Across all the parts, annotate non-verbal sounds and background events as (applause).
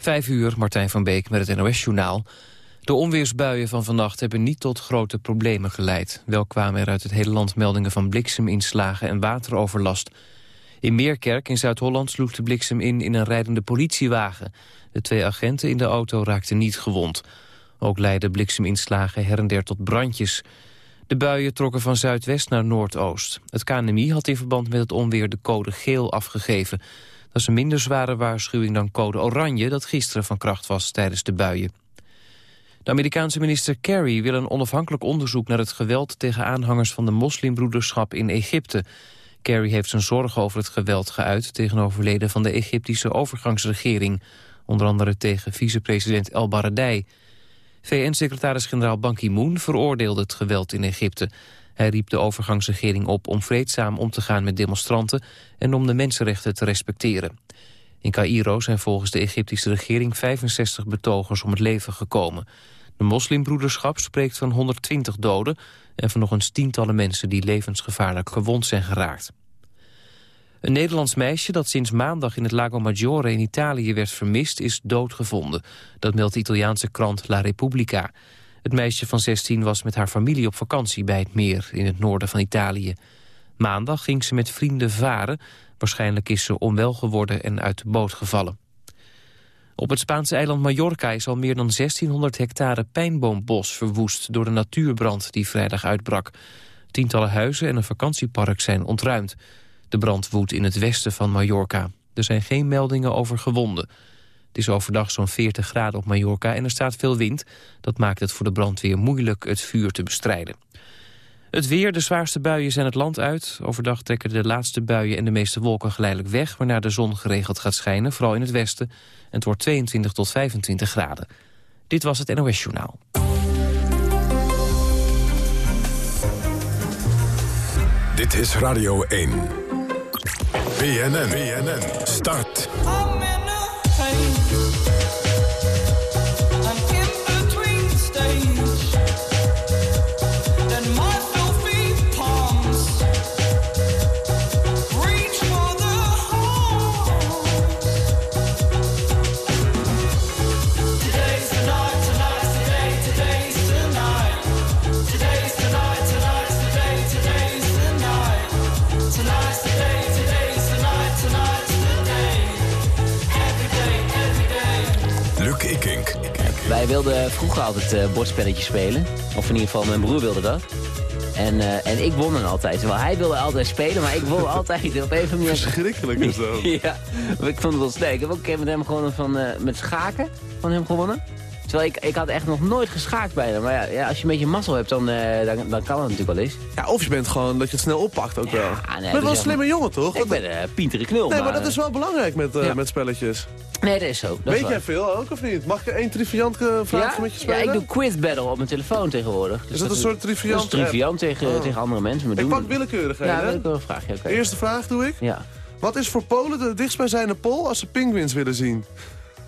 Vijf uur, Martijn van Beek met het NOS-journaal. De onweersbuien van vannacht hebben niet tot grote problemen geleid. Wel kwamen er uit het hele land meldingen van blikseminslagen en wateroverlast. In Meerkerk in Zuid-Holland sloeg de bliksem in in een rijdende politiewagen. De twee agenten in de auto raakten niet gewond. Ook leidden blikseminslagen her en der tot brandjes. De buien trokken van zuidwest naar noordoost. Het KNMI had in verband met het onweer de code geel afgegeven. Dat is een minder zware waarschuwing dan code oranje... dat gisteren van kracht was tijdens de buien. De Amerikaanse minister Kerry wil een onafhankelijk onderzoek... naar het geweld tegen aanhangers van de moslimbroederschap in Egypte. Kerry heeft zijn zorgen over het geweld geuit... tegenover leden van de Egyptische overgangsregering. Onder andere tegen vicepresident El Baradei. VN-secretaris-generaal Ban Ki-moon veroordeelde het geweld in Egypte. Hij riep de overgangsregering op om vreedzaam om te gaan met demonstranten... en om de mensenrechten te respecteren. In Cairo zijn volgens de Egyptische regering 65 betogers om het leven gekomen. De moslimbroederschap spreekt van 120 doden... en van nog eens tientallen mensen die levensgevaarlijk gewond zijn geraakt. Een Nederlands meisje dat sinds maandag in het Lago Maggiore in Italië werd vermist is doodgevonden. Dat meldt de Italiaanse krant La Repubblica. Het meisje van 16 was met haar familie op vakantie bij het meer in het noorden van Italië. Maandag ging ze met vrienden varen. Waarschijnlijk is ze onwel geworden en uit de boot gevallen. Op het Spaanse eiland Mallorca is al meer dan 1600 hectare pijnboombos verwoest door de natuurbrand die vrijdag uitbrak. Tientallen huizen en een vakantiepark zijn ontruimd. De brand woedt in het westen van Mallorca. Er zijn geen meldingen over gewonden. Het is overdag zo'n 40 graden op Mallorca en er staat veel wind. Dat maakt het voor de brandweer moeilijk het vuur te bestrijden. Het weer, de zwaarste buien zijn het land uit. Overdag trekken de laatste buien en de meeste wolken geleidelijk weg... waarna de zon geregeld gaat schijnen, vooral in het westen. En het wordt 22 tot 25 graden. Dit was het NOS Journaal. Dit is Radio 1. BNN, BNN, start. Wij wilden vroeger altijd uh, bordspelletjes spelen. Of in ieder geval, mijn broer wilde dat. En, uh, en ik won dan altijd. Terwijl hij wilde altijd spelen, maar ik won (laughs) altijd op even manier. Verschrikkelijk is dat. (laughs) ja, ik vond het wel sterk. Ik heb ook een keer met hem gewonnen van, uh, met schaken van hem gewonnen. Terwijl ik, ik had echt nog nooit geschaakt bij hem. Maar ja, ja als je een beetje mazzel hebt, dan, uh, dan, dan, kan het natuurlijk wel eens. Ja, of je bent gewoon dat je het snel oppakt ook wel. Nee, je bent wel een slimme jongen, toch? Ik ben een uh, pintere knul. Nee, maar, maar, dat is wel belangrijk met, uh, ja. met spelletjes. Nee, dat is zo. Dat Weet is jij veel ook, of niet? Mag ik één triviant vraag ja? met je spelen? Ja, ik doe quiz battle op mijn telefoon tegenwoordig. Dus is dat, dat een soort triviant? Dat is triviant tegen, oh. tegen andere mensen. Ik pak willekeurigheden. Ja, willekeurig vraag je. Okay. Eerste vraag doe ik. Ja. Wat is voor Polen de dichtstbijzijnde pol als ze pinguïns willen zien?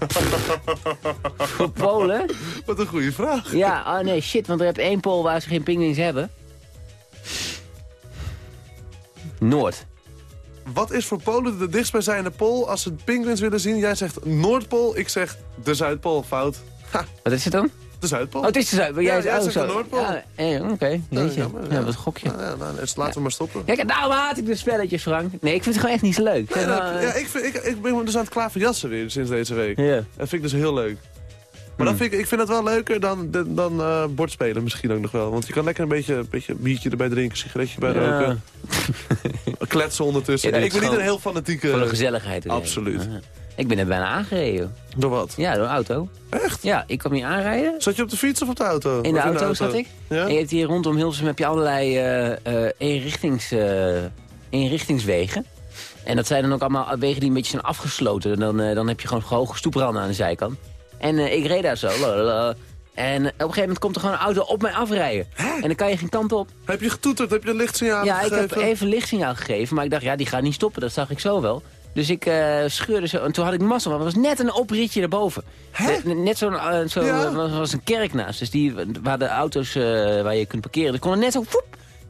(laughs) Voor Polen? Wat een goede vraag. Ja, oh nee, shit, want er heb één Pool waar ze geen pinguïns hebben. Noord. Wat is voor Polen de dichtstbijzijnde pool als ze pinguïns willen zien? Jij zegt Noordpool, ik zeg de Zuidpool. Fout. Ha. Wat is het dan? De Zuidpool. Oh, het is de Zuidpool. Ja, jij, jij oh, zegt de Noordpool. Ja, eh, Oké, okay. ja, ja, ja, ja, wat gokje. Ja, ja, nou, dus laten we maar stoppen. Ja, nou haat ik de spelletjes, Frank. Nee, ik vind het gewoon echt niet zo leuk. Nee, nou, ja, ik, vind, ik, ik ben dus aan het klaverjassen weer sinds deze week. Ja. Dat vind ik dus heel leuk. Maar dan vind ik, ik vind het wel leuker dan, dan uh, bordspelen misschien ook nog wel. Want je kan lekker een beetje, een beetje biertje erbij drinken, sigaretje bij roken. (laughs) Kletsen ondertussen. Ja, ik ben niet een heel fanatieke... Voor de gezelligheid. Absoluut. Ja. Ik ben er bijna aangereden. Door wat? Ja, door een auto. Echt? Ja, ik kwam hier aanrijden. Zat je op de fiets of op de auto? In de, auto, in de auto, zat ik. Ja? En je hebt hier rondom Hilversum heb je allerlei uh, uh, eenrichtings, uh, eenrichtingswegen. En dat zijn dan ook allemaal wegen die een beetje zijn afgesloten. Dan, dan heb je gewoon hoge stoepranden aan de zijkant. En ik reed daar zo. En op een gegeven moment komt er gewoon een auto op mij afrijden. Hè? En dan kan je geen kant op. Heb je getoeterd? Heb je een lichtsignaal ja, gegeven? Ja, ik heb even lichtsignaal gegeven. Maar ik dacht, ja, die gaat niet stoppen. Dat zag ik zo wel. Dus ik uh, scheurde zo. En toen had ik massa, want er was net een opritje erboven. De, net zo'n uh, zo, Ja. er was een kerk naast. Dus die, waar de auto's uh, waar je kunt parkeren. Dus kon er net zo...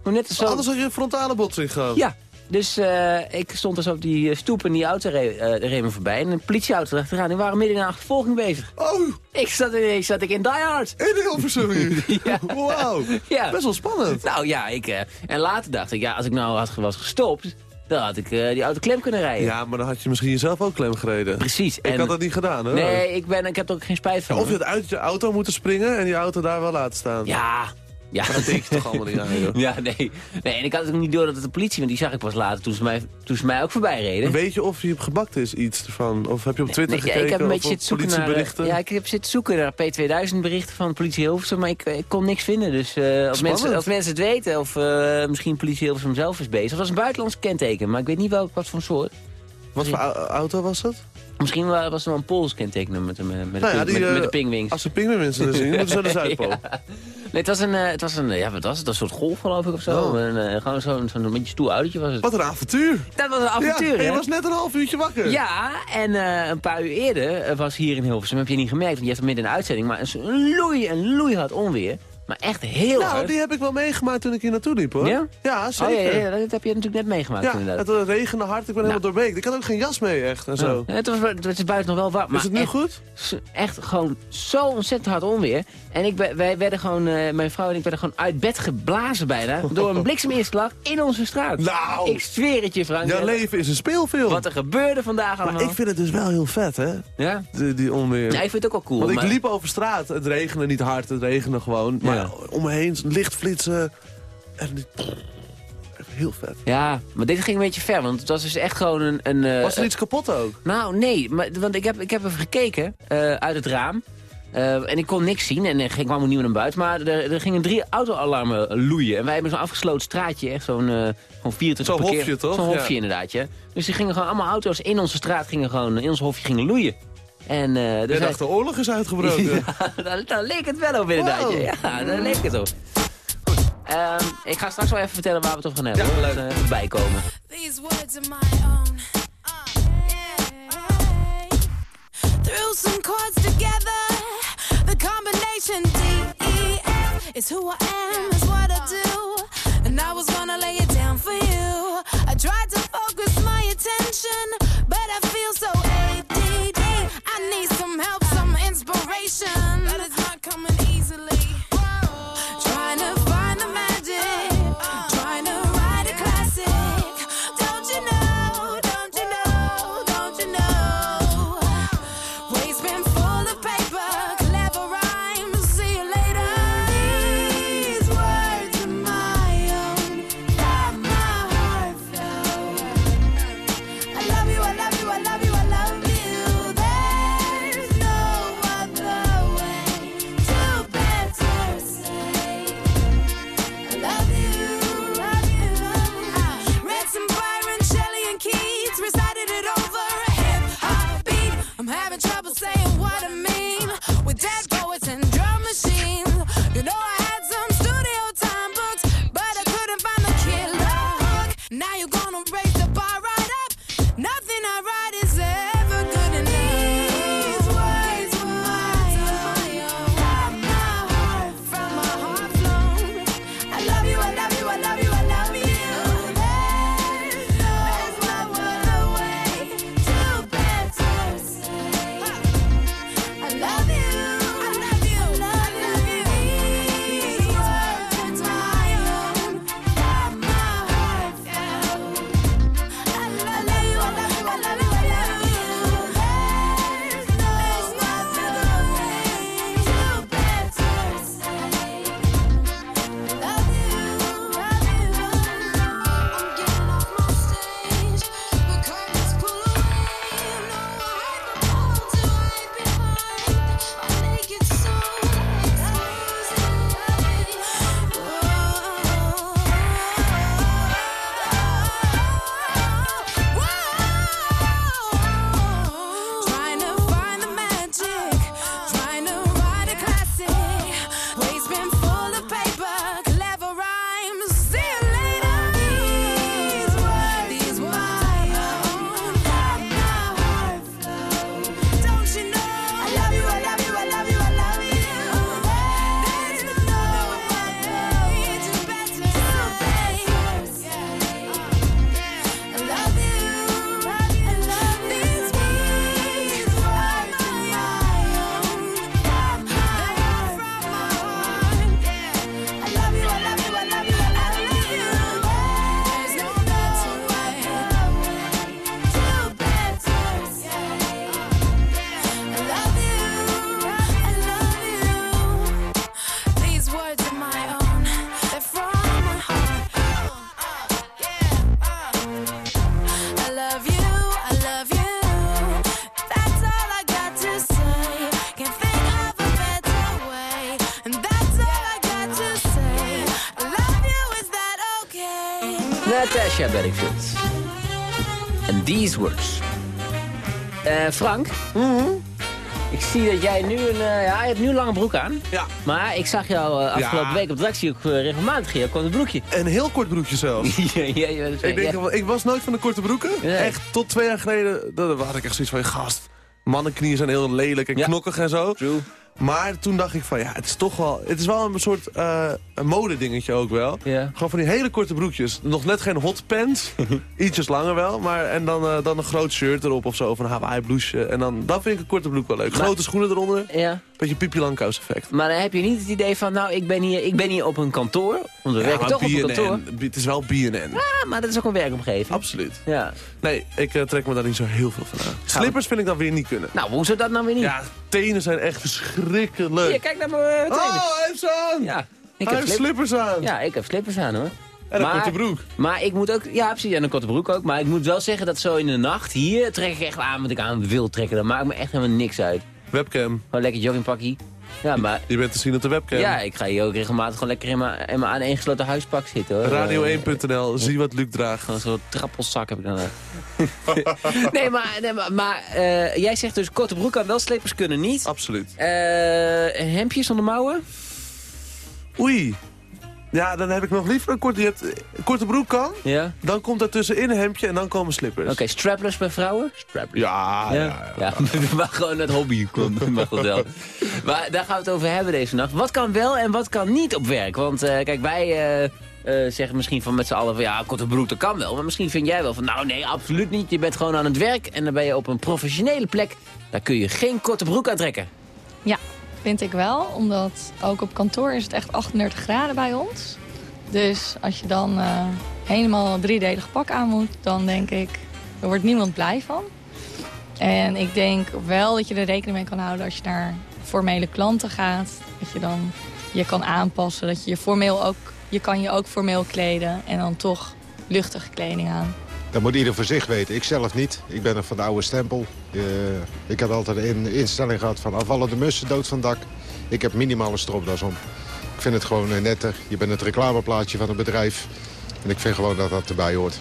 Kon net zo Anders had je een frontale botsing gehad. ja, Dus eh, ik stond dus op die eh, stoep en die auto reed, eh, reed me voorbij. En een politieauto erachteraan. Die waren midden in een achtervolging bezig. Oh, Ik zat ineens zat ik in Die Hard. in Hilversum hier. (laughs) Ja. Wauw, Ja. best wel spannend. Nou ja, ik, eh, en later dacht ik, ja, als ik nou had, was gestopt... dan had ik eh, die auto klem kunnen rijden. Ja, maar dan had je misschien jezelf ook klem gereden. Precies. Ik had dat niet gedaan, hoor. Nee, ik, ben, ik heb er ook geen spijt van. Of je had uit je auto moeten springen en die auto daar wel laten staan. Ja, ja. Dat denk je toch allemaal niet aan, (laughs) joh. Ja, nee. nee. En ik had ook niet door dat het de politie, want die zag ik pas later toen ze mij, toen ze mij ook voorbij reden. Weet je of je gebakt is, iets ervan? Of heb je op Twitter Nee, gekeken ik heb een beetje zitten zoeken naar... politieberichten? Ja, ik heb zitten zoeken naar P2000 berichten van politie Hilversum, maar ik, ik kon niks vinden. Dus eh, als, mensen, als mensen het weten, of eh, misschien politie Hilversum zelf is bezig. Het was een buitenlands kenteken, maar ik weet niet welk, wat voor soort. Wat voor au- auto was dat? Misschien wa- was er wel een Pools kenteken met, met, Nou ja, de, die, met, met eh, de pingwings. Als ze pinguïnmensen er zien, moeten ze de (laughs) Zuidpool. Nee, het was een, eh, het was een, ja, wat was het? Een soort golf geloof ik of zo. Oh. Een, eh, gewoon zo'n zo'n beetje stoel autootje was het. Wat een avontuur. Dat was een avontuur, ja, en hè? je was net een half uurtje wakker. Ja, en eh, een paar uur eerder eh, was hier in Hilversum, heb je niet gemerkt, want je hebt midden in de uitzending, maar een loei en loei had onweer. Maar echt heel Nou, hard. die heb ik wel meegemaakt toen ik hier naartoe liep, hoor. Ja? Ja, Oh zeker. ja, ja, dat heb je natuurlijk net meegemaakt Ja, inderdaad. het regende hard, ik ben helemaal doorbeekt. Ik had ook geen jas mee, echt, en zo. Ja, het, was, het is buiten nog wel warm, maar Is het nu echt, goed? echt gewoon zo ontzettend hard onweer. En ik, wij werden gewoon, eh, mijn vrouw en ik werden gewoon uit bed geblazen bijna, (laughs) door een blikseminslag in onze straat. Nou! Ik zweer het je, Frank. Jouw leven is een speelfilm. Wat er gebeurde vandaag maar allemaal. ik vind het dus wel heel vet, hè? Ja? Die, die onweer. ja, ik vind het ook wel cool. Want ik maar- liep over straat. Het regende niet hard, het regende gewoon. Maar Ja. om me heen lichtflitsen. En heel vet. Ja, maar dit ging een beetje ver, want het was dus echt gewoon een... een eh, Was er iets kapot ook? Nou, nee, maar, want ik heb, ik heb even gekeken eh, uit het raam. Eh, en ik kon niks zien en er ging- kwam ook niemand naar buiten. Maar er, er gingen drie autoalarmen loeien. En wij hebben zo'n afgesloten straatje, echt zo'n uh, gewoon 24 Zo'n hofje, toch? Zo'n hofje Ja. inderdaad, ja. Dus die gingen gewoon allemaal auto's in onze straat, gingen gewoon in ons hofje gingen loeien. En eh dus dacht, de oorlog is uitgebroken. (laughs) ja, daar, daar leek het wel op inderdaad. Wow. Ja, daar leek het op. Goed, ehm, ik ga straks wel even vertellen waar we het over gaan hebben. Ja, hoor. leuk. Even bijkomen. These words are my own. Uh, yeah. Threw some chords together. The combination D E F is who I am, is what I do. And I was gonna lay it down for you. I tried to focus my attention, En these words. Eh, Frank? Ik zie dat jij nu een... eh, ja, je hebt nu een lange broek aan. Ja. Maar ik zag jou eh, afgelopen Ja. week op de redactie ook regelmatig hier. kwam het broekje. Een heel kort broekje zelfs. (laughs) ja, ja, ja, ik, denk, ja. ik was nooit van de korte broeken. Nee. Echt, tot twee jaar geleden dat had ik echt zoiets van... Gast, mannenknieën zijn heel lelijk en Ja. knokkig en zo. True. Maar toen dacht ik van, ja, het is toch wel... Het is wel een soort eh een modedingetje ook wel. Gewoon van die hele korte broekjes. Nog net geen hot pants. (laughs) Ietsjes langer wel. Maar, en dan, eh, dan een groot shirt erop of zo. Of een Hawaii blouseje. En dan, dan vind ik een korte broek wel leuk. Maar- Grote schoenen eronder. Ja. Beetje Pipi Langkous effect. Maar dan heb je niet het idee van, nou, ik ben hier, ik ben hier op een kantoor. Want we werken toch op een kantoor. Het is wel BNN. Ja, maar dat is ook een werkomgeving. Absoluut. Ja. Nee, ik eh, trek me daar niet zo heel veel van aan. Slippers vind ik dan weer niet kunnen. Nou, hoe zou dat nou weer niet? Ja, tenen zijn echt verschrikkelijk. Hier, kijk naar mijn tenen. Oh, hij heeft ze aan! Ja, ik hij heb slip- slippers aan. Ja, ik heb slippers aan hoor. En een Maar- korte broek. Maar ik moet ook, ja precies, en een korte broek ook. Maar ik moet wel zeggen dat zo in de nacht, hier trek ik echt aan wat ik aan wil trekken. Dat maakt me echt helemaal niks uit. Webcam. Gewoon lekker joggingpakkie. Ja, maar Je bent te zien op de webcam. ja, ik ga hier ook regelmatig gewoon lekker in mijn, in mijn aaneengesloten huispak zitten hoor. Eh, Radio1.nl, zie wat Luc draagt. Gewoon zo'n trappelzak heb ik dan. (laughs) nee, maar, nee, maar, maar eh, jij zegt dus korte broek aan wel, slippers kunnen niet. Absoluut. Eh hemdjes zonder mouwen? Oei. Ja, dan heb ik nog liever een korte, je hebt, een korte broek kan. Ja. Dan komt daartussenin een hemdje en dan komen slippers. Oké, strapless bij vrouwen? Strapless. Ja, ja, Ja, ja. ja. (laughs) maar gewoon het hobby komt. (laughs) Mag dat wel. Maar daar gaan we het over hebben deze nacht. Wat kan wel en wat kan niet op werk? Want eh, kijk, wij eh, eh, zeggen misschien van met z'n allen van ja, korte broek, dat kan wel. Maar misschien vind jij wel van nou nee, absoluut niet. Je bent gewoon aan het werk en dan ben je op een professionele plek. Daar kun je geen korte broek aantrekken. Ja, vind ik wel. Omdat ook op kantoor is het echt 38 graden bij ons. Dus als je dan eh, helemaal driedelig pak aan moet, dan denk ik, er wordt niemand blij van. En ik denk wel dat je er rekening mee kan houden als je naar formele klanten gaat. Dat je dan je kan aanpassen, dat je je formeel ook, je kan je ook formeel kleden en dan toch luchtige kleding aan. Dat moet ieder voor zich weten. Ik zelf niet. Ik ben er van de oude stempel. Eh, ik had altijd een instelling gehad van afvallen de mussen, dood van dak. Ik heb minimaal een stropdas om. Ik vind het gewoon eh, netter. Je bent het reclameplaatje van een bedrijf. En ik vind gewoon dat dat erbij hoort.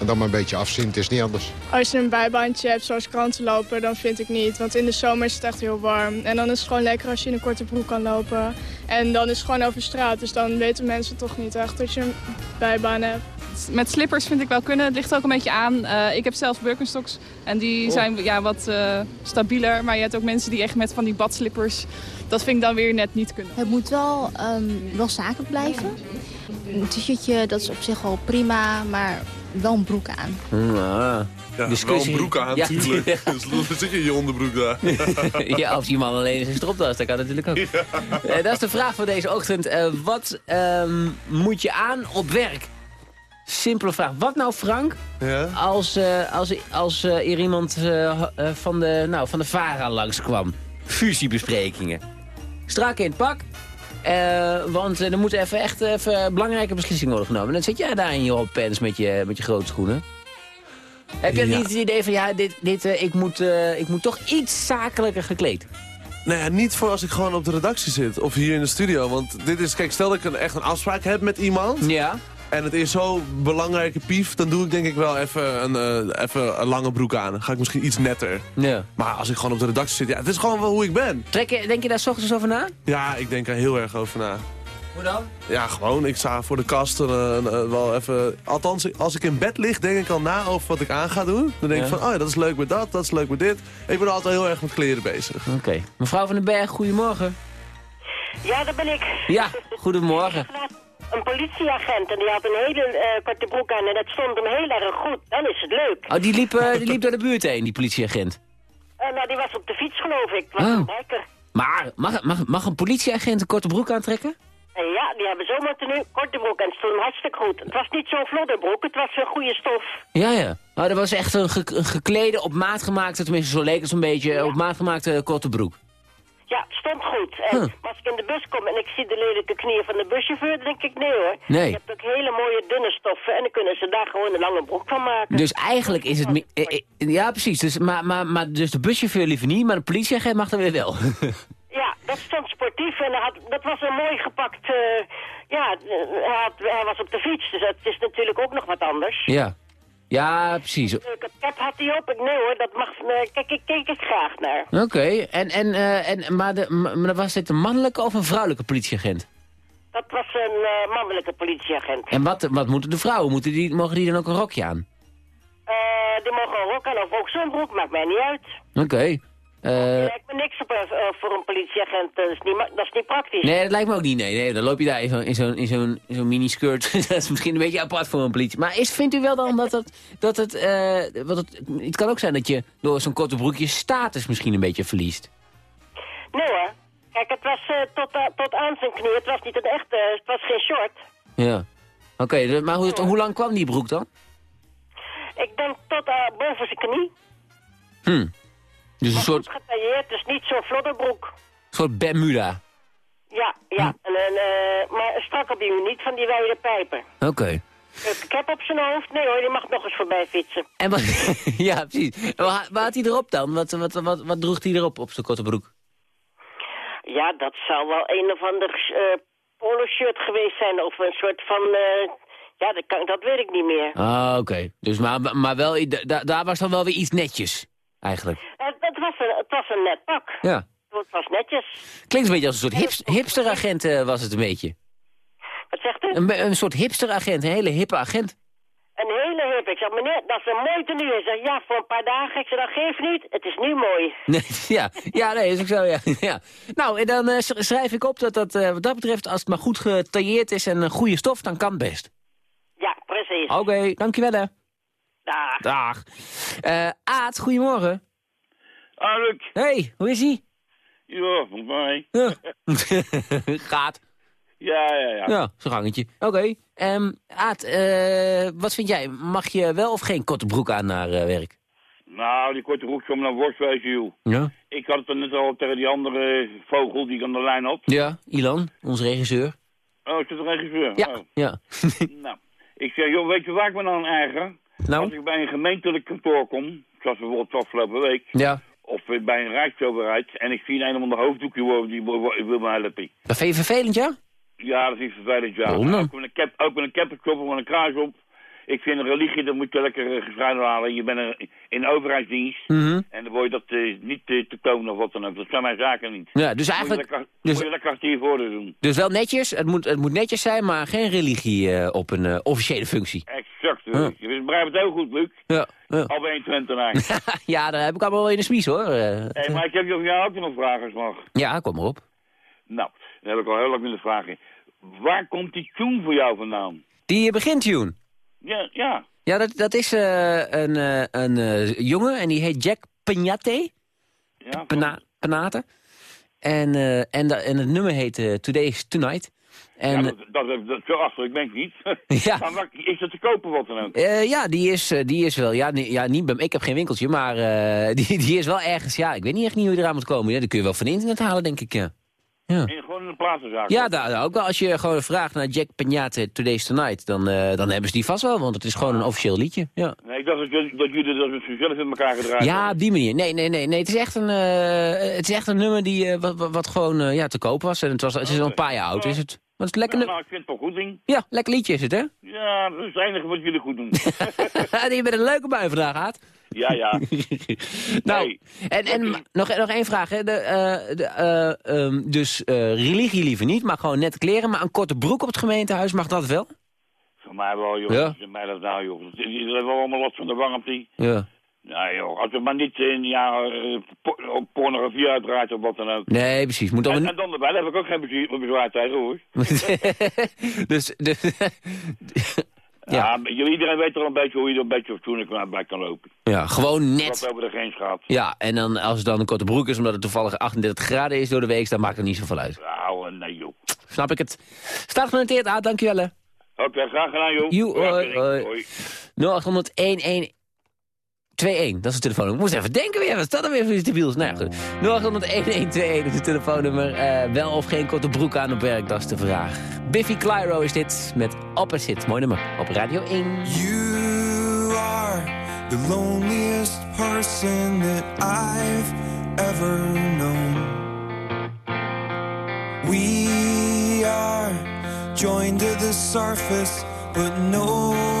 En dan maar een beetje afzien, het is niet anders. Als je een bijbaantje hebt zoals kranten lopen, dan vind ik niet. Want in de zomer is het echt heel warm. En dan is het gewoon lekker als je in een korte broek kan lopen. En dan is het gewoon over straat. Dus dan weten mensen toch niet echt dat je een bijbaan hebt. Met slippers vind ik wel kunnen. Het ligt ook een beetje aan. Eh, ik heb zelf Birkenstocks en die zijn ja, wat eh, stabieler. Maar je hebt ook mensen die echt met van die badslippers... Dat vind ik dan weer net niet kunnen. Het moet wel, ehm, wel zakelijk blijven. Een t-shirtje, dat is op zich wel prima, maar wel een broek aan. Ja, Ja, Discussie. wel een broek aan, Ja, tuurlijk. ja. (laughs) Dus dan zit je in je onderbroek daar. (laughs) ja, of die man alleen in zijn stropdas, dat kan natuurlijk ook. Eh, dat is de vraag van deze ochtend. Eh, wat ehm, moet je aan op werk? Simpele vraag. Wat nou, Frank, Ja? als, eh, als, als eh, er iemand eh, van, de, nou, van de VARA langskwam? Fusiebesprekingen. Strak in het pak. Want er moeten even echt even belangrijke beslissingen worden genomen. Dan zit jij daar in je hotpants met je, met je grote schoenen. Heb je Ja. niet het idee van, ja, dit, dit, ik, moet, ik moet toch iets zakelijker gekleed? Nou ja, niet voor als ik gewoon op de redactie zit. Of hier in de studio. Want dit is, kijk, stel dat ik een, echt een afspraak heb met iemand. Ja. En het is zo belangrijke pief. Dan doe ik denk ik wel even een, eh, even een lange broek aan. Dan ga ik misschien iets netter. ja. Maar als ik gewoon op de redactie zit, ja, het is gewoon wel hoe ik ben. Trek je, denk je daar 's ochtends over na? Ja, ik denk er heel erg over na. Hoe dan? Ja, gewoon. Ik sta voor de kast en, eh, eh, wel even... Althans, als ik in bed lig, denk ik al na over wat ik aan ga doen. Dan denk ik van, oh ja, dat is leuk met dat, dat is leuk met dit. Ik ben altijd heel erg met kleren bezig. Oké. Mevrouw van den Berg, goedemorgen. Ja, dat ben ik. Ja, goedemorgen. (laughs) Een politieagent en die had een hele eh, korte broek aan en dat stond hem heel erg goed. Dan is het leuk. Oh, die liep, eh, die liep door de buurt heen, die politieagent. Eh, nou, die was op de fiets geloof ik. Was Oh. een biker. Maar mag, mag, mag een politieagent een korte broek aantrekken? En ja, die hebben zomaar nu korte broek en het stond hem hartstikke goed. Het was niet zo'n vlodder broek, het was een goede stof. Ja, ja. Maar dat was echt een, ge- een geklede, op maat gemaakte, tenminste zo leek het zo'n beetje, op maat gemaakte korte broek. Ja, stond goed. En Huh. als ik in de bus kom en ik zie de lelijke knieën van de buschauffeur, dan denk ik nee hoor. Nee. Je hebt ook hele mooie dunne stoffen en dan kunnen ze daar gewoon een lange broek van maken. Dus eigenlijk is het... eh, eh, Ja, precies. Dus, maar, maar, maar dus de buschauffeur liever niet, maar de politieagent mag dan weer wel. (laughs) Ja, dat stond sportief en dat, had, dat was een mooi gepakt, eh, Ja, hij, had, hij was op de fiets, dus dat is natuurlijk ook nog wat anders. Ja. Ja, precies. Een cap had hij op. Ik, nee hoor, dat mag... eh, kijk, ik keek er graag naar. Oké, en, en, eh, en, maar, de, maar was dit een mannelijke of een vrouwelijke politieagent? Dat was een eh, mannelijke politieagent. En wat, wat moeten de vrouwen? Moeten die, mogen die dan ook een rokje aan? Eh, die mogen een rok aan of ook zo'n broek, maakt mij niet uit. Oké. Eh, lijkt me niks op, eh, voor een politieagent, dat is niet, dat is niet praktisch. nee, dat lijkt me ook niet. Nee, nee dan loop je daar in zo'n in zo'n zo'n zo'n miniskirt. (laughs) dat is misschien een beetje apart voor een politie. Maar is, vindt u wel dan dat het... Dat het, eh, wat het, het kan ook zijn dat je door zo'n korte broekje status misschien een beetje verliest. Nee hoor. Kijk, het was eh, tot, eh, tot aan zijn knie. Het was niet een echte, het was geen short. Ja. Oké, maar hoe, hoe lang kwam die broek dan? Ik denk tot eh, boven zijn knie. Hm. Dus een soort, Goed getailleerd, dus niet zo'n flodderbroek. soort Bermuda. Ja, ja. En, een, eh, maar een strakke bier, niet van die wijde pijpen. Oké. Een cap op zijn hoofd? Nee hoor, die mag nog eens voorbij fietsen. En wat, (laughs) ja, precies. En Waar, waar had hij erop dan? Wat, wat, wat, wat droeg hij erop op zijn korte broek? Ja, dat zou wel een of ander eh polo-shirt geweest zijn. Of een soort van... eh, ja, dat, kan, dat weet ik niet meer. Ah, oké. Dus maar, maar wel, i- da- daar was dan wel weer iets netjes, eigenlijk. Was een, het was een net pak. Ja. Het was netjes. Klinkt een beetje als een soort hips, hipsteragent eh, was het een beetje. Wat zegt u? Een, een soort hipsteragent, een hele hippe agent. Een hele hip. Ik zeg, meneer, dat is een mooi tenue. Hij zegt, ja, voor een paar dagen. Ik zeg, dat geeft niet. Het is nu mooi. (laughs) Nee, ja, ja, nee, is ook zo, ja. (laughs) ja. Nou, en dan eh, sch- schrijf ik op dat dat, eh, wat dat betreft, als het maar goed getailleerd is en een goede stof, dan kan het best. Ja, precies. Oké, dankjewel hè. Dag. Dag. Aad, goedemorgen. Luc. Hey, hoe is ie? Ja, volgens mij. Ja. (laughs) Gaat. Ja, ja, ja. Ja, zo'n gangetje. Oké. Ehm Aad, eh, wat vind jij? Mag je wel of geen korte broek aan naar eh, werk? Nou, die korte broek zou me naar worst wijzen, joh. Ja. Ik had het net al tegen die andere vogel die ik aan de lijn had. Ja, Ilan, onze regisseur. Oh, is dat de regisseur? Ja, Oh. ja. (laughs) Nou, ik zeg, joh, weet je waar ik me dan erger? Nou? Als ik bij een gemeentelijk kantoor kom, zoals bijvoorbeeld afgelopen week, Ja. Of bij een rijksoverheid, en ik zie een of ander hoofddoekje worden die wil, me helpen. Dat vind je vervelend, ja? Ja, dat is vervelend, ja. Waarom dan? Ook met een cap, ook met een capperkop of met een kruis op. Ik vind een religie, dat moet je lekker uh, gescheiden halen. Je bent in overheidsdienst. Mhm. En dan word je dat eh, niet eh, te tonen of wat dan ook. Dat zijn mijn zaken niet. Ja, dus Moet eigenlijk... je lekker, dus- moet je lekker achter je voordeur doen. Dus wel netjes, het moet, het moet netjes zijn, maar geen religie eh, op een eh, officiële functie. Exact. Ja. Je begrijpt het heel goed, Luc. Ja, ja. Je Twentenaar. (laughs) ja, daar heb ik allemaal wel in de smies hoor. Eh, hey, maar ik heb je jou ook nog vragen, mag. Ja, kom maar op. Nou, dan heb ik al heel lang willen vragen. Waar komt die tune voor jou vandaan? Die begintune. Ja, ja. Ja, dat, dat is eh, een, eh, een eh, jongen en die heet Jack Peñate. Ja, Pena Penate. En, eh, en, en het nummer heet eh, Today's Tonight. En ja, dat, dat, dat, dat- zo ik denk niet. (laughs) Ja. maar is dat te kopen wat dan ook? eh, ja, die is, eh, die is wel, ja, nee, ja niet bij, ik heb geen winkeltje, maar eh, (laughs) die, die is wel ergens, ja, ik weet niet echt niet hoe je eraan moet komen. Ja, die kun je wel van internet halen, denk ik, ja. In, gewoon in de plaatsenzaak. Ja, daar, ook wel. Als je gewoon vraagt naar Jack Peñate Today's Tonight, dan, dan hebben ze die vast wel, want het is gewoon een officieel liedje. Ja, Nee, ik dacht dat, jullie- dat jullie dat met zichzelf in elkaar gedraaid ja op die manier. Nee, nee, nee, nee. Het is echt een, het is echt een nummer die, wat, wat- gewoon ja, te koop was. En het, was, het is al een paar jaar oud, is het. Het is lekker, nu- nou, ik vind het wel goed ding. ja, lekker liedje is het, hè? Ja, dat is het enige wat jullie goed doen. (laughs) je bent een leuke bui vandaag, Haat. ja, ja. (laughs) Nou, Nee. en, en nog, nog één vraag. Hè. De, eh, de, eh, ehm, dus eh, religie liever niet, maar gewoon nette kleren. Maar een korte broek op het gemeentehuis, mag dat wel? Voor mij wel, joh. Ja. Voor mij dat nou, joh. Iedereen heeft wel allemaal last van de warmte. Ja. Nou, joh. Als het maar niet in ja, eh, op pornografie uitdraait of wat dan ook. Nee, precies. Moet En, dan en dan erbij, daar heb ik ook geen bezwaar, bezwaar tegen, hoor. (laughs) (laughs) dus, dus (laughs) Ja, Ja. jullie- iedereen weet toch een beetje hoe je er een beetje fatsoenlijk bij kan lopen. ja, gewoon Wat net. over de grens gaat. Ja, en dan als het dan een korte broek is, omdat het toevallig 38 graden is door de week, dan maakt het niet zoveel uit. Nou, eh, nee, joh. Snap ik het. Staat genoteerd, ah, dankjewel hè. Oké, graag gedaan, joh. Joe, Ja, hoi, hoi. 0800 1121. Dat is de telefoonnummer. Ik moest even denken weer. Wat dat dan weer voor iets debiels? Nou ja, goed. 0800 1121 is het telefoonnummer. Eh, wel of geen korte broek aan op werk, dat is de vraag. Biffy Clyro is dit met Opposite. Mooi nummer. Op Radio 1. You are the loneliest person that I've ever known. We are joined to the surface, but nowhere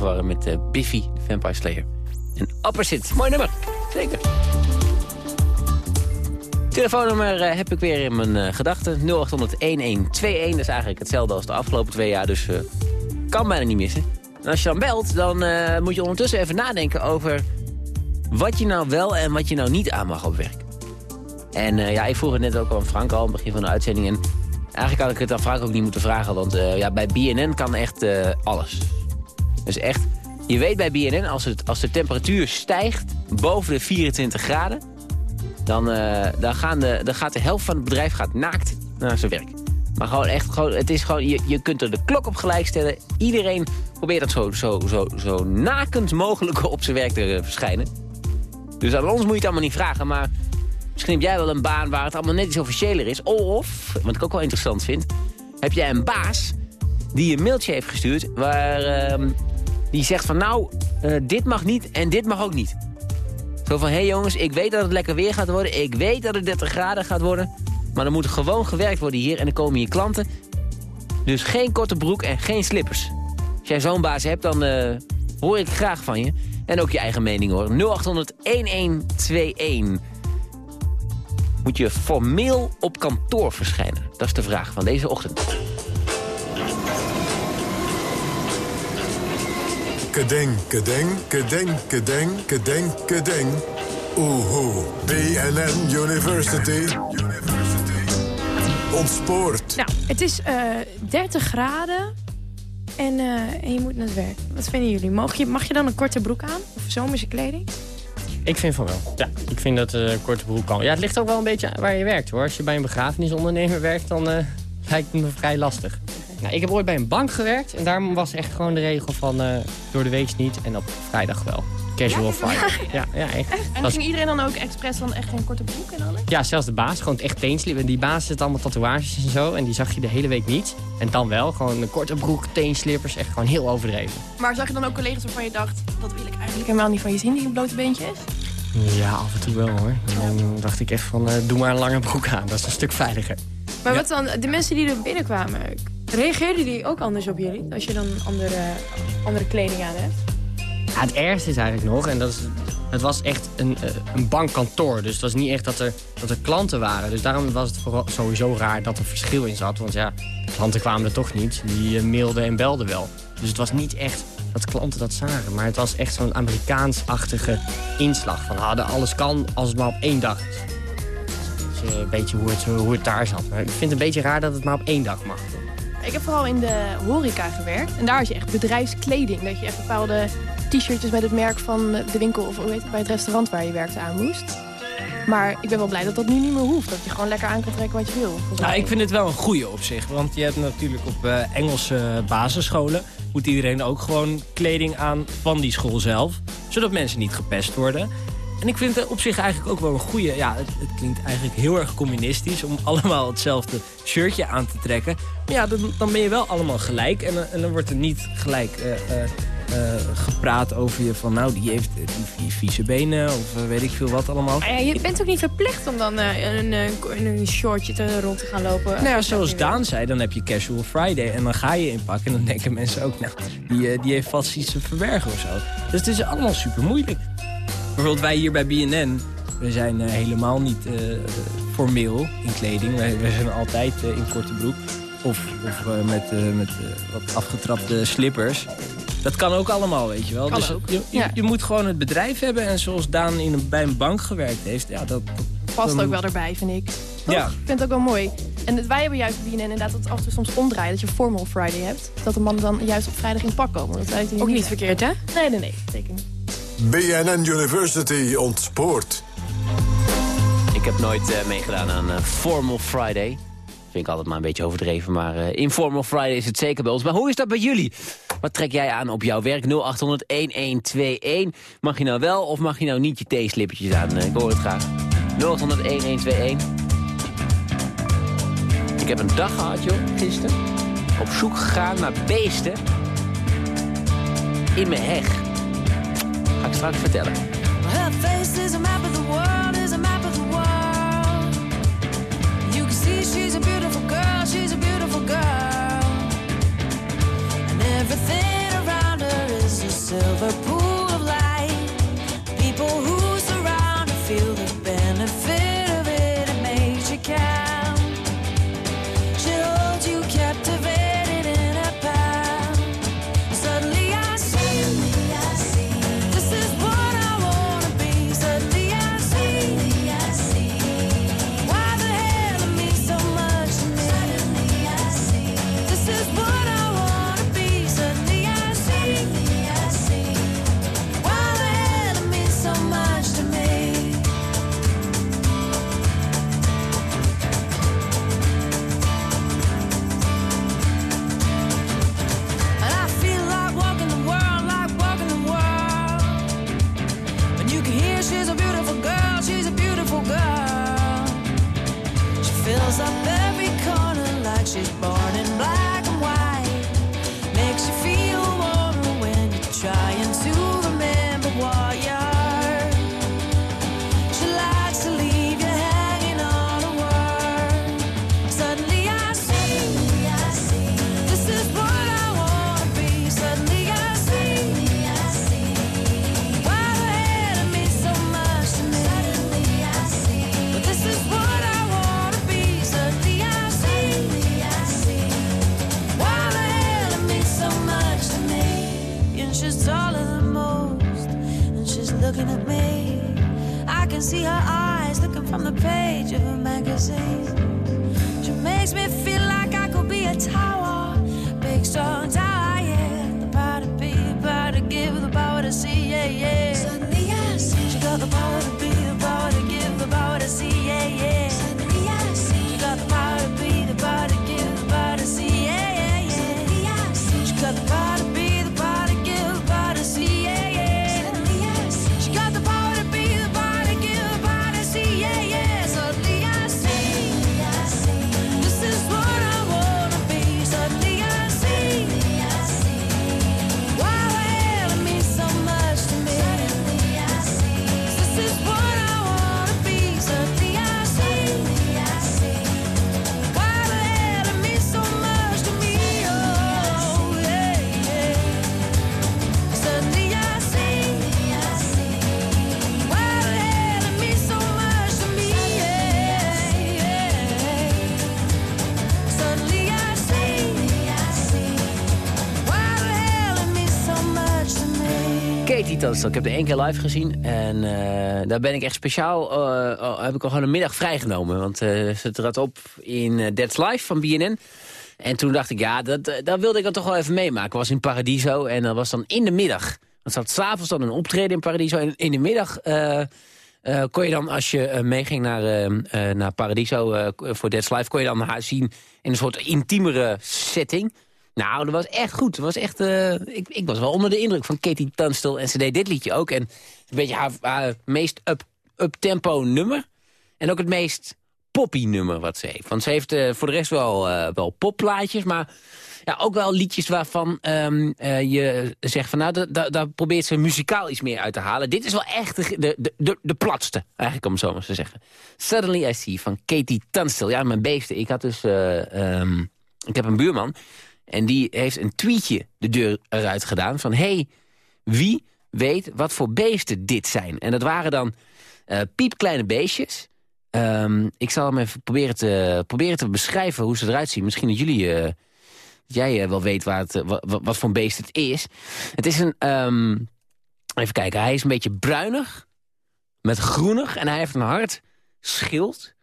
met eh, Biffy, Vampire Slayer. En Opposite. Mooi nummer. Zeker. Telefoonnummer eh, heb ik weer in mijn eh, gedachten. 0800-1121. Dat is eigenlijk hetzelfde als de afgelopen twee jaar. Dus kan bijna niet missen. En als je dan belt, dan moet je ondertussen even nadenken over... wat je nou wel en wat je nou niet aan mag op werk. En ja, ik vroeg het net ook aan Frank al, aan het begin van de uitzending. En eigenlijk had ik het aan Frank ook niet moeten vragen. Want ja, bij BNN kan echt alles. Dus echt, je weet bij BNN, als, het, als de temperatuur stijgt boven de 24 graden... dan, eh, dan, gaan de, dan gaat de helft van het bedrijf gaat naakt naar zijn werk. Maar gewoon echt, gewoon, het is gewoon, je, je kunt er de klok op gelijk stellen. Iedereen probeert dat zo, zo, zo, zo nakend mogelijk op zijn werk te eh, verschijnen. Dus aan ons moet je het allemaal niet vragen, maar... Misschien heb jij wel een baan waar het allemaal net iets officiëler is. Of, wat ik ook wel interessant vind... heb jij een baas die een mailtje heeft gestuurd... waar ehm, die zegt van nou, eh, dit mag niet en dit mag ook niet. Zo van, hé hey jongens, ik weet dat het lekker weer gaat worden. Ik weet dat het 30 graden gaat worden. Maar er moet gewoon gewerkt worden hier en er komen hier klanten. Dus geen korte broek en geen slippers. Als jij zo'n baas hebt, dan eh, hoor ik graag van je. En ook je eigen mening hoor. 0800-1121. Moet je formeel op kantoor verschijnen? Dat is de vraag van deze ochtend. Kedeng, kedeng, kedeng, kedeng, kedeng, kedeng. Oehoe. BNN University. ontspoort. Nou, het is eh 30 graden en, eh, en je moet naar het werk. Wat vinden jullie? Mag je, mag je dan een korte broek aan? Of zomerse kleding? Ik vind van wel. Ja, ik vind dat eh korte broek kan. Ja, het ligt ook wel een beetje waar je werkt hoor. Als je bij een begrafenisondernemer werkt, dan eh, lijkt het me vrij lastig. Nou, ik heb ooit bij een bank gewerkt en daar was echt gewoon de regel van eh, door de week niet en op vrijdag wel. Casual Friday. Ja, ja, echt. En Dat ging iedereen dan ook expres dan echt geen korte broek en alles? ja, zelfs de baas, gewoon echt teenslip. En die baas zit allemaal tatoeages en zo. En die zag je de hele week niet. En dan wel, gewoon een korte broek, teenslippers, echt gewoon heel overdreven. Maar zag je dan ook collega's waarvan je dacht, dat wil ik eigenlijk helemaal niet van je zien, die een blote beentjes? Ja, af en toe wel hoor. En dan dacht ik echt van, eh, doe maar een lange broek aan. Dat is een stuk veiliger. Maar wat dan, de mensen die er binnenkwamen, reageerden die ook anders op jullie? Als je dan andere, andere kleding aan hebt? Het ergste is eigenlijk nog, en dat is, het was echt een, eh, een bankkantoor. Dus het was niet echt dat er, dat er klanten waren. Dus daarom was het sowieso raar dat er verschil in zat. Want ja, klanten kwamen er toch niet. Die eh, mailden en belden wel. Dus het was niet echt dat klanten dat zagen. Maar het was echt zo'n Amerikaans-achtige inslag. Van ah, alles kan als het maar op één dag is. Dus, eh, een beetje hoe het, hoe daar zat. Ik vind het een beetje raar dat het maar op één dag mag. Ik heb vooral in de horeca gewerkt. En daar had je echt bedrijfskleding. Dat je echt bepaalde t-shirtjes met het merk van de winkel... of hoe heet het, bij het restaurant waar je werkte aan moest. Maar ik ben wel blij dat dat nu niet meer hoeft. Dat je gewoon lekker aan kan trekken wat je wil. Nou, ik vind het wel een goede op zich. Want je hebt natuurlijk op eh, Engelse basisscholen... moet iedereen ook gewoon kleding aan van die school zelf. Zodat mensen niet gepest worden. En ik vind het op zich eigenlijk ook wel een goede... Ja, het, het klinkt eigenlijk heel erg communistisch... om (laughs) allemaal hetzelfde shirtje aan te trekken. Maar ja, dan, dan ben je wel allemaal gelijk. En, dan- en dan wordt er niet gelijk... eh, eh, eh, gepraat over je van nou die heeft eh, die, vieze benen of eh, weet ik veel wat allemaal. Maar ja, je bent ook niet verplicht om dan eh, een, shortje te, rond te gaan lopen. Nou ja, zoals Daan zei, dan heb je Casual Friday. En dan ga je inpakken en dan denken mensen ook... nou, die, eh, die heeft vast iets te verbergen of zo. Dus het is allemaal super moeilijk. Bijvoorbeeld wij hier bij BNN... we zijn eh, helemaal niet eh, formeel in kleding. Wij, wij zijn altijd eh, in korte broek. Of, of met, eh, met eh, wat afgetrapte slippers. Dat kan ook allemaal, weet je wel. Kan dus ook, Je, je, ja. je moet gewoon het bedrijf hebben. En zoals Daan in een, bij een bank gewerkt heeft... Ja, dat, Past dan- ook wel erbij, vind ik. Toch? Ja. Ik vind het ook wel mooi. En het- wij hebben juist bij BNN inderdaad dat het af en toe soms omdraait. Dat je formal Friday hebt. Dat de mannen dan juist op vrijdag in pak komen. Dat Ook niet hebben. verkeerd, hè? Nee, nee, nee. Zeker niet. BNN University ontspoort. Ik heb nooit eh, meegedaan aan eh, Formal Friday. Vind ik altijd maar een beetje overdreven, maar eh, Informal Friday is het zeker bij ons. Maar hoe is dat bij jullie? Wat trek jij aan op jouw werk? 0800-1121. Mag je nou wel of mag je nou niet je theeslippertjes aan? Ik hoor het graag. 0800-1121. Ik heb een dag gehad, joh, gisteren. Op zoek gegaan naar beesten. In mijn heg. Ga ik straks vertellen. Her face is a map of the world, is a map of the world. You can see she's a beautiful girl, she's a beautiful girl. And everything around her is a silver pool ik heb er één keer live gezien. En eh, daar ben ik echt speciaal, eh, oh, heb ik al gewoon een middag vrijgenomen. Want eh, ze trad op in That's Live van BNN. En toen dacht ik, ja, dat, dat wilde ik dan toch wel even meemaken. Was in Paradiso en dat was dan in de middag. Dan zat s'avonds dan een optreden in Paradiso. En in de middag kon je dan, als je meeging naar, naar Paradiso voor That's Live... kon je dan haar zien in een soort intiemere setting... Nou, dat was echt goed. Dat was echt, eh, ik, ik was wel onder de indruk van Katie Tunstall. En ze deed dit liedje ook. En een beetje haar, meest up- up-tempo nummer. En ook het meest poppy nummer wat ze heeft. Want ze heeft eh, voor de rest wel, eh, wel popplaatjes. Maar ja, ook wel liedjes waarvan ehm, eh, je zegt van... nou, da- da- daar probeert ze muzikaal iets meer uit te halen. Dit is wel echt de, de, de, de, platste, eigenlijk om het zo maar te zeggen. Suddenly I See van Katie Tunstall. Ja, mijn beesten. Ik had dus... eh, ehm, ik heb een buurman... En die heeft een tweetje de deur eruit gedaan van... hey, wie weet wat voor beesten dit zijn? En dat waren dan eh, piepkleine beestjes. Ehm, ik zal hem even proberen te, proberen te beschrijven hoe ze eruit zien. Misschien dat jullie... eh, jij eh, wel weet waar het, eh, wa- wa- wat, voor een beest het is. Het is een... ehm, even kijken, hij is een beetje bruinig. Met groenig. En hij heeft een hard schild.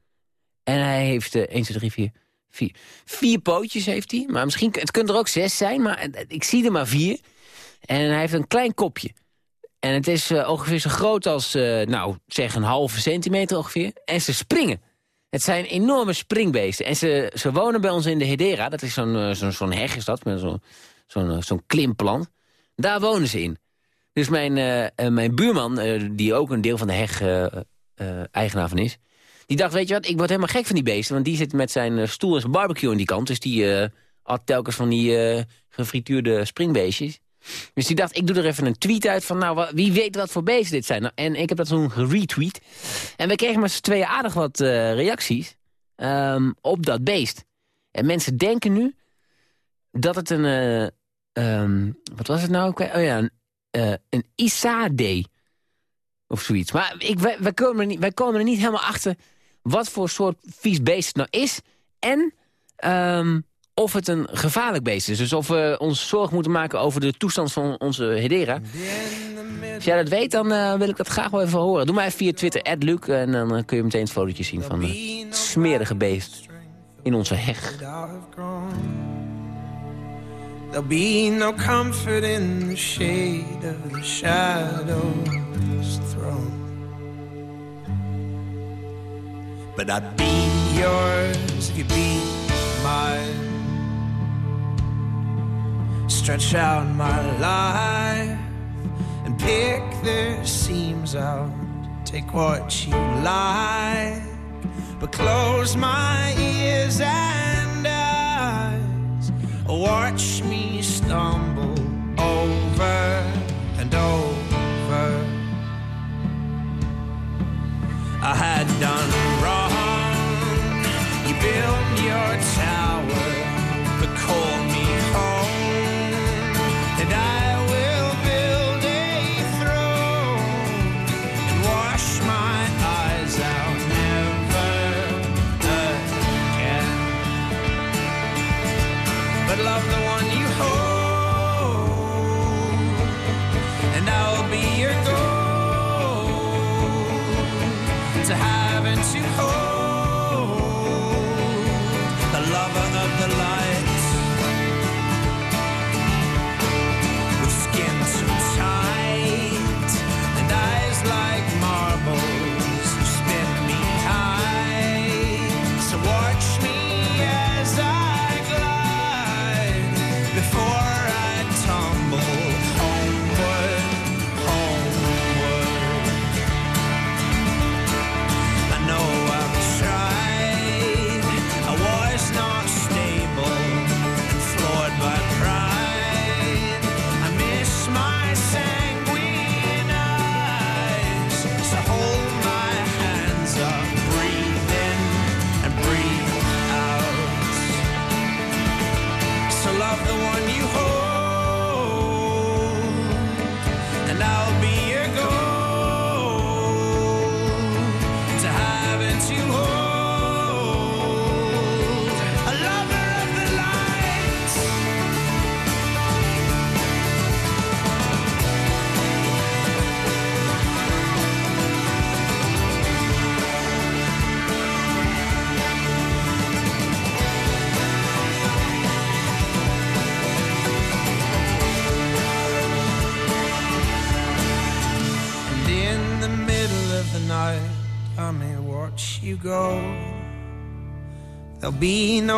En hij heeft eh 1, 2, 3, 4... Vier, vier pootjes heeft hij. Maar misschien, het kunnen er ook zes zijn, maar eh, ik zie er maar vier. En hij heeft een klein kopje. En het is eh, ongeveer zo groot als, eh, nou, zeg een halve centimeter ongeveer. En ze springen. Het zijn enorme springbeesten. En ze, ze wonen bij ons in de Hedera. Dat is zo'n zo'n heg is dat, met zo'n zo'n eh, zo'n klimplan. Daar wonen ze in. Dus mijn, mijn buurman, die ook een deel van de heg eigenaar van is... Die dacht, weet je wat, ik word helemaal gek van die beesten. Want die zit met zijn eh, stoel en zijn barbecue aan die kant. Dus die eh, had telkens van die eh, gefrituurde springbeestjes. Dus die dacht, ik doe er even een tweet uit van... nou, wie weet wat voor beesten dit zijn. Nou, en ik heb dat toen geretweet. En we kregen met z'n tweeën aardig wat reacties ehm, op dat beest. En mensen denken nu dat het een... eh, ehm, wat was het nou? Oh ja, een, eh een Isade of zoiets. Maar ik, wij, wij, komen er niet, wij komen er niet helemaal achter wat voor soort vies beest het nou is. En ehm, of het een gevaarlijk beest is. Dus of we ons zorgen moeten maken over de toestand van onze Hedera. Als jij dat weet, dan eh, wil ik dat graag wel even horen. Doe maar even via Twitter, Luc. En dan eh, kun je meteen het fotootje zien van het smerige beest in onze heg. There'll be no comfort in the shade of the shadow's. But I'd be yours if you'd be mine. Stretch out my life and pick the seams out. Take what you like, but close my ears and eyes. Watch me stumble over and over. I had done tower,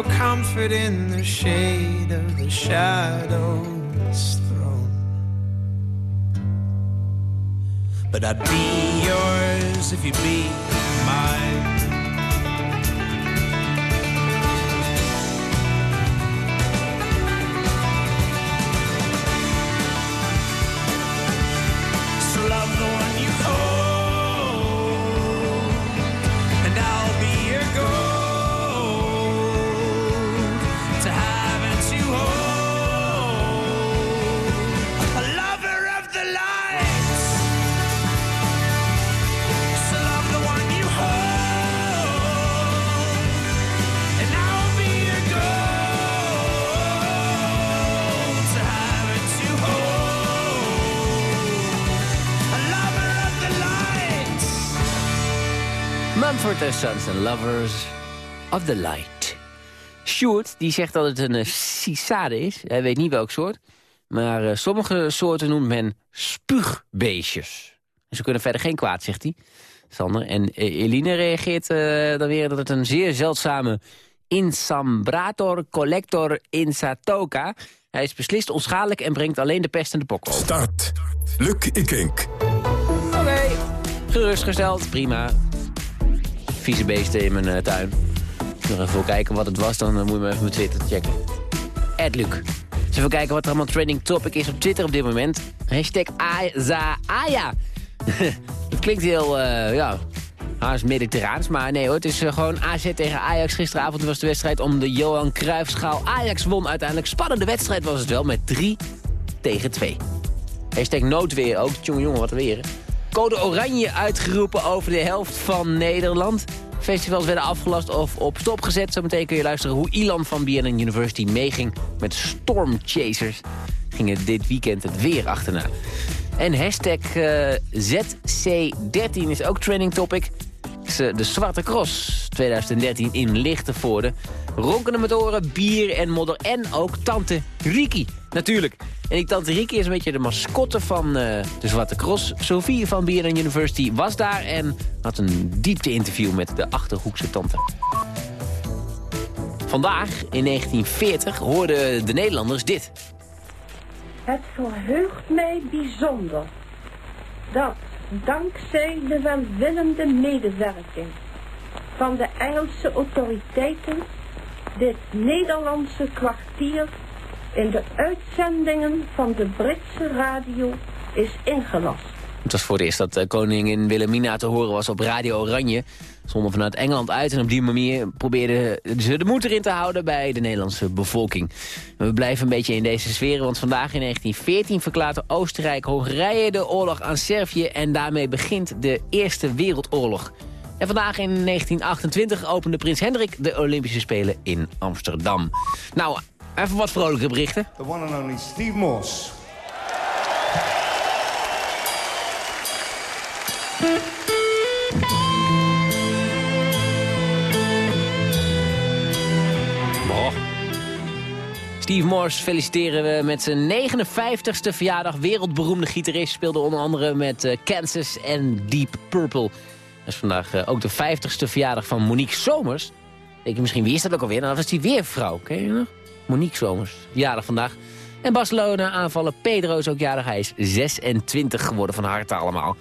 no comfort in the shade of the shadow's throne. But I'd be yours if you'd be Mumford Sons and Lovers of the Light. Sjoerd, die zegt dat het een uh, cicade is. Hij weet niet welk soort. Maar eh, sommige soorten noemt men spuugbeestjes. En ze kunnen verder geen kwaad, zegt hij. Sander. En eh, Eline reageert eh, dan weer dat het een zeer zeldzame Insambrator collector insatoka. Hij is beslist onschadelijk en brengt alleen de pest en de pokken op. Start. Luc Ikink. Oké, gerustgesteld, prima. Vieze beesten in mijn eh, tuin. Nog even kijken wat het was, dan eh, moet je maar even mijn Twitter checken. Ed Luc. Even kijken wat er allemaal trending topic is op Twitter op dit moment. Hashtag Aza-Aya. Het (laughs) klinkt heel, eh, ja, haast mediterraans. Maar nee hoor, het is gewoon AZ tegen Ajax. Gisteravond was de wedstrijd om de Johan Cruijffschaal. Ajax won uiteindelijk. Spannende wedstrijd was het wel, met 3 tegen 2. Hashtag noodweer ook. Jongen, jongen, wat weer. Code oranje uitgeroepen over de helft van Nederland. Festivals werden afgelast of op stop gezet. Zometeen kun je luisteren hoe Ilan van BNN University meeging met Stormchasers. Gingen dit weekend het weer achterna. En hashtag eh, ZC13 is ook trending topic. eh, de Zwarte Cross 2013 in Lichtenvoorde. Ronkende motoren, bier en modder en ook Tante Riki. Natuurlijk. En die Tante Riki is een beetje de mascotte van eh, de Zwarte Cross. Sophie van BNN University was daar en had een diepte-interview met de Achterhoekse tante. Vandaag, in 1940, hoorden de Nederlanders dit. Het verheugt mij bijzonder dat dankzij de welwillende medewerking van de Engelse autoriteiten dit Nederlandse kwartier in de uitzendingen van de Britse radio is ingelast. Het was voor het eerst dat eh, koningin Wilhelmina te horen was op Radio Oranje. Zonden vanuit Engeland uit en op die manier probeerden ze de moed erin te houden bij de Nederlandse bevolking. We blijven een beetje in deze sfeer, want vandaag in 1914 verklaarde Oostenrijk-Hongarije de oorlog aan Servië en daarmee begint de Eerste Wereldoorlog. En vandaag in 1928 opende prins Hendrik de Olympische Spelen in Amsterdam. Nou, Even wat vrolijke berichten. The one and only Steve Morse. Steve Morse feliciteren we met zijn 59ste verjaardag. Wereldberoemde gitarist speelde onder andere met eh, Kansas en Deep Purple. Dat is vandaag eh, ook de 50ste verjaardag van Monique Somers. Denk je misschien, wie is dat ook alweer? Nou, dat was die weer vrouw, ken je nog? Monique Somers, verjaardag vandaag. En Barcelona aanvallen, Pedro is ook jarig. Hij is 26 geworden van harte allemaal.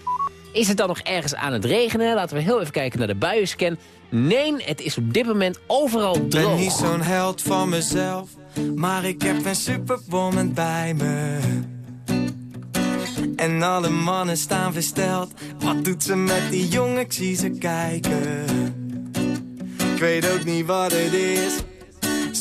Is het dan nog ergens aan het regenen? Laten we heel even kijken naar de buienscan. Nee, het is op dit moment overal Ik droog. ben niet zo'n held van mezelf, maar ik heb een superwoman bij me. En alle mannen staan versteld. Wat doet ze met die jongen? Ik zie ze kijken. Ik weet ook niet wat het is.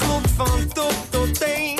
Klopt van top tot teen.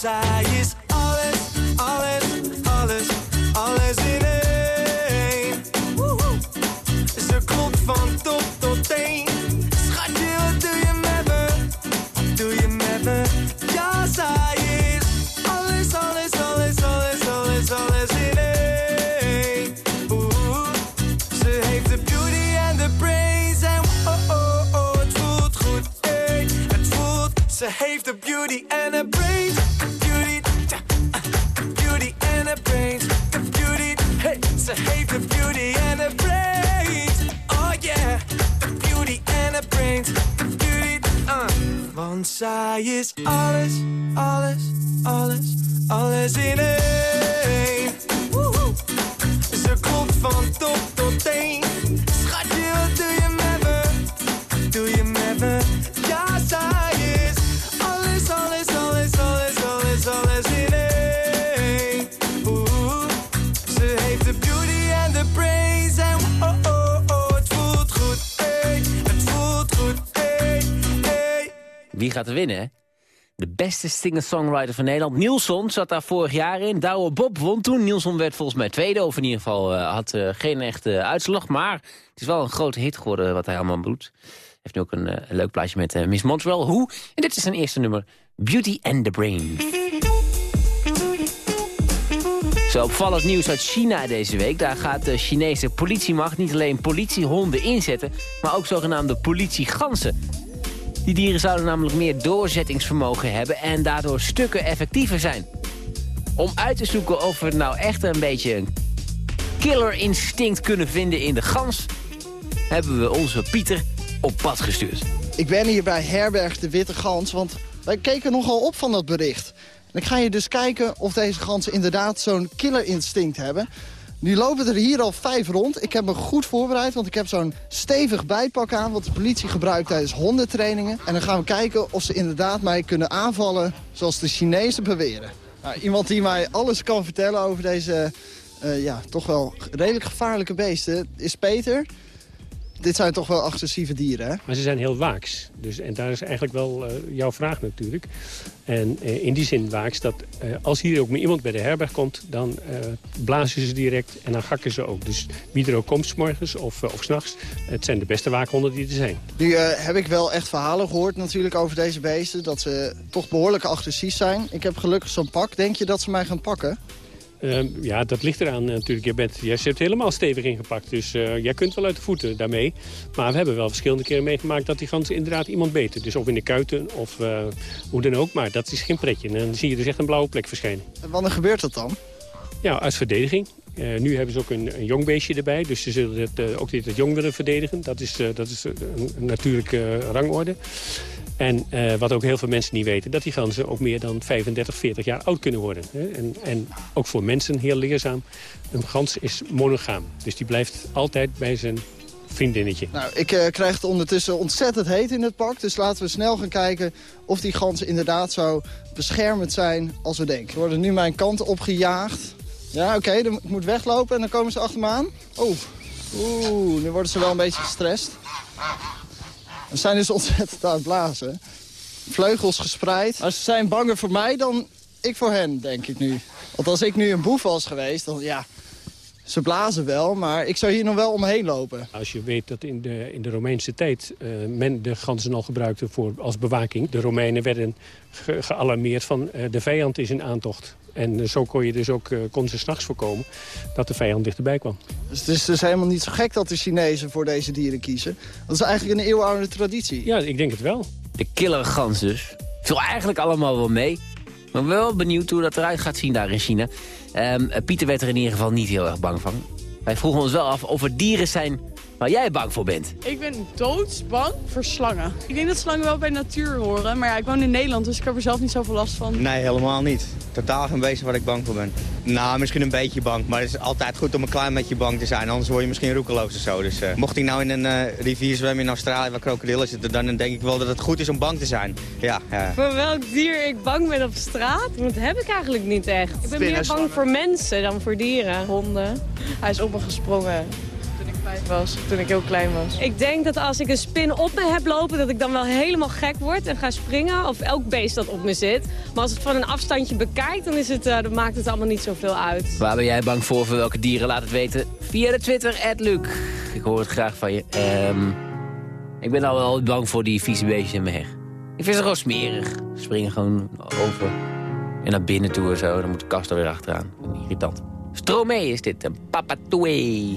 zij is alles, alles, alles, alles in één. Ze klopt van top tot teen. Schatje, wat doe je met me? Wat doe je met me? Ja, zij is alles, alles, alles, alles, alles, alles in één. Ze heeft de beauty en de brains en oh, oh, oh, het voelt goed, ey. Het voelt, ze heeft de beauty en de zij is alles, alles, alles, alles in één. Ze klopt van top Wie gaat er winnen? De beste singer-songwriter van Nederland. Nielsen zat daar vorig jaar in. Douwe Bob won toen. Nielsen werd volgens mij tweede. Of in ieder geval eh, had eh, geen echte uitslag. Maar het is wel een grote hit geworden wat hij allemaal doet. Heeft nu ook een, eh, leuk plaatje met eh, Miss Montreal. Hoe? En dit is zijn eerste nummer. Beauty and the Brain. Zo opvallend nieuws uit China deze week. Daar gaat de Chinese politiemacht niet alleen politiehonden inzetten... maar ook zogenaamde politieganzen. Die dieren zouden namelijk meer doorzettingsvermogen hebben... en daardoor stukken effectiever zijn. Om uit te zoeken of we nou echt een beetje een killer instinct kunnen vinden in de gans... hebben we onze Pieter op pad gestuurd. Ik ben hier bij Herberg de Witte Gans, want wij keken nogal op van dat bericht. Dan ga je dus kijken of deze ganzen inderdaad zo'n killerinstinct hebben. Nu lopen er hier al vijf rond. Ik heb me goed voorbereid, want ik heb zo'n stevig bijpak aan... wat de politie gebruikt tijdens hondentrainingen. En dan gaan we kijken of ze inderdaad mij kunnen aanvallen zoals de Chinezen beweren. Nou, iemand die mij alles kan vertellen over deze eh, ja, toch wel redelijk gevaarlijke beesten is Peter. Dit zijn toch wel agressieve dieren, hè? Maar ze zijn heel waaks. Dus, en daar is eigenlijk wel uh, jouw vraag natuurlijk. En uh, in die zin waaks dat uh, als hier ook iemand bij de herberg komt... dan blazen ze direct en dan gakken ze ook. Dus wie er ook komt, s morgens of, of s'nachts... het zijn de beste waakhonden die er zijn. Nu heb ik wel echt verhalen gehoord natuurlijk over deze beesten... dat ze toch behoorlijk agressief zijn. Ik heb gelukkig zo'n pak. Denk je dat ze mij gaan pakken? Uh, ja, dat ligt eraan natuurlijk. Je bent, jij zit helemaal stevig ingepakt, dus uh, jij kunt wel uit de voeten daarmee. Maar we hebben wel verschillende keren meegemaakt dat die ganzen inderdaad iemand beten. Dus of in de kuiten of uh, hoe dan ook. Maar dat is geen pretje. En dan zie je dus echt een blauwe plek verschijnen. En wanneer gebeurt dat dan? Ja, uit verdediging. Uh, nu hebben ze ook een, een jong beestje erbij. Dus ze zullen het, uh, ook dit het jong willen verdedigen. Dat is, uh, dat is een, een natuurlijke rangorde. En uh, wat ook heel veel mensen niet weten... dat die ganzen ook meer dan 35, 40 jaar oud kunnen worden. Hè? En, en ook voor mensen heel leerzaam. Een gans is monogaam. Dus die blijft altijd bij zijn vriendinnetje. Nou, ik uh, krijg het ondertussen ontzettend heet in het pak. Dus laten we snel gaan kijken of die ganzen inderdaad zo beschermend zijn als we denken. Ze worden nu mijn kant opgejaagd. Ja, oké, okay, ik moet weglopen en dan komen ze achter me aan. Oh, oeh, nu worden ze wel een beetje gestrest. Ze zijn dus (laughs) ontzettend aan het blazen. Vleugels gespreid. Als ze zijn banger voor mij, dan ik voor hen, denk ik nu. Want als ik nu een boef was geweest, dan ja... Ze blazen wel, maar ik zou hier nog wel omheen lopen. Als je weet dat in de, in de Romeinse tijd uh, men de ganzen al gebruikte voor, als bewaking. De Romeinen werden ge gealarmeerd van uh, de vijand is in aantocht. En uh, zo kon je dus ook, kon ze s'nachts voorkomen dat de vijand dichterbij kwam. Dus het is dus helemaal niet zo gek dat de Chinezen voor deze dieren kiezen. Dat is eigenlijk een eeuwenoude traditie. Ja, ik denk het wel. De killergans dus. Viel eigenlijk allemaal wel mee. Maar wel benieuwd hoe dat eruit gaat zien daar in China. Um, Pieter werd er in ieder geval niet heel erg bang van. Wij vroegen ons wel af of er dieren zijn waar jij bang voor bent. Ik ben doodsbang voor slangen. Ik denk dat slangen wel bij natuur horen. Maar ja, ik woon in Nederland, dus ik heb er zelf niet zoveel last van. Nee, helemaal niet. Totaal geen beest waar ik bang voor ben. Nou, misschien een beetje bang. Maar het is altijd goed om een klein beetje bang te zijn. Anders word je misschien roekeloos of zo. Dus uh, mocht ik nou in een uh, rivier zwemmen in Australië waar krokodillen zitten... dan denk ik wel dat het goed is om bang te zijn. Ja, ja. Voor welk dier ik bang ben op straat? Dat heb ik eigenlijk niet echt. Ik ben meer bang voor mensen dan voor dieren. Honden. Hij is op me gesprongen was, toen ik heel klein was. Ik denk dat als ik een spin op me heb lopen, dat ik dan wel helemaal gek word en ga springen. Of elk beest dat op me zit. Maar als het van een afstandje bekijkt, dan, is het, uh, dan maakt het allemaal niet zoveel uit. Waar ben jij bang voor? Voor welke dieren? Laat het weten via de Twitter, Luc. Ik hoor het graag van je. Um, ik ben al wel bang voor die vieze beestjes in mijn heg. Ik vind ze gewoon smerig. Ze springen gewoon over en naar binnen toe en zo. Dan moet de kast er weer achteraan. Irritant. Stromae is dit, een papatoué.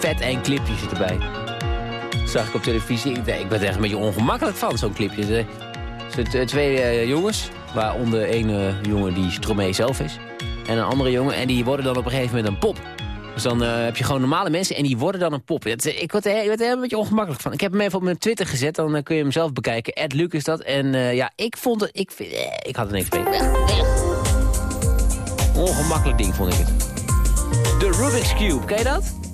vet en clipje zit erbij. Zag ik op televisie. Ik, ik werd er echt een beetje ongemakkelijk van, zo'n clipje. Er zitten twee eh, jongens, waaronder één eh, jongen die Stromae zelf is. En een andere jongen, en die worden dan op een gegeven moment een pop. Dus dan eh, heb je gewoon normale mensen en die worden dan een pop. Ik, word er, ik word er een beetje ongemakkelijk van. Ik heb hem even op mijn Twitter gezet, dan eh, kun je hem zelf bekijken. Ed Luc is dat. En eh, ja, ik vond het... Ik, eh, ik had er niks mee. Ongemakkelijk ding vond ik het. De Rubik's Cube, ken je dat?